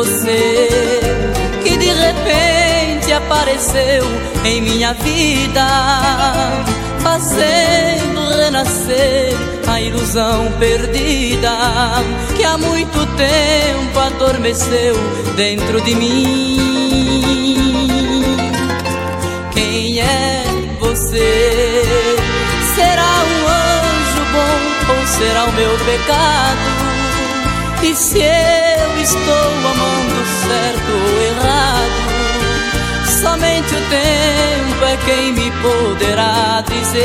você que de repente apareceu em minha vida, fazendo renascer a ilusão perdida que há muito tempo adormeceu dentro de mim. Quem é você? Será um anjo bom ou será o meu pecado? E se eu estou me poderá dizer.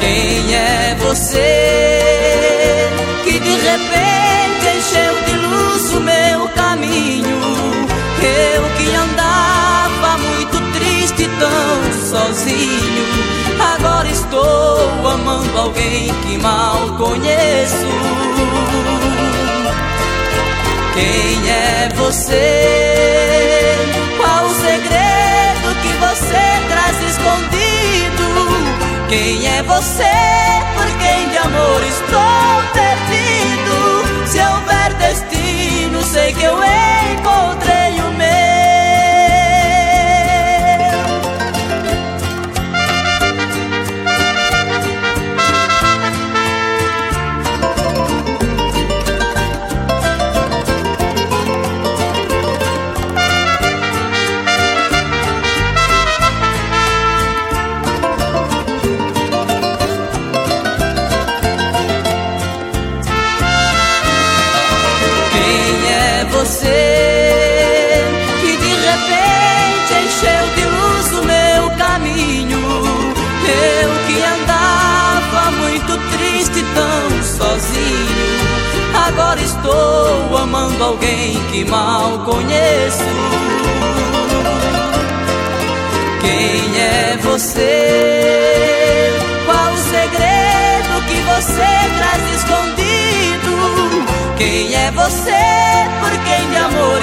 Quem é você que de repente encheu de luz o meu caminho? Eu que andava muito triste, tão sozinho, agora estou amando alguém que mal conheço. Quem é você? Quem é você? Por quem de amor estou alguém que mal conheço. Quem é você? Qual o segredo que você traz escondido? Quem é você? Por quem de amor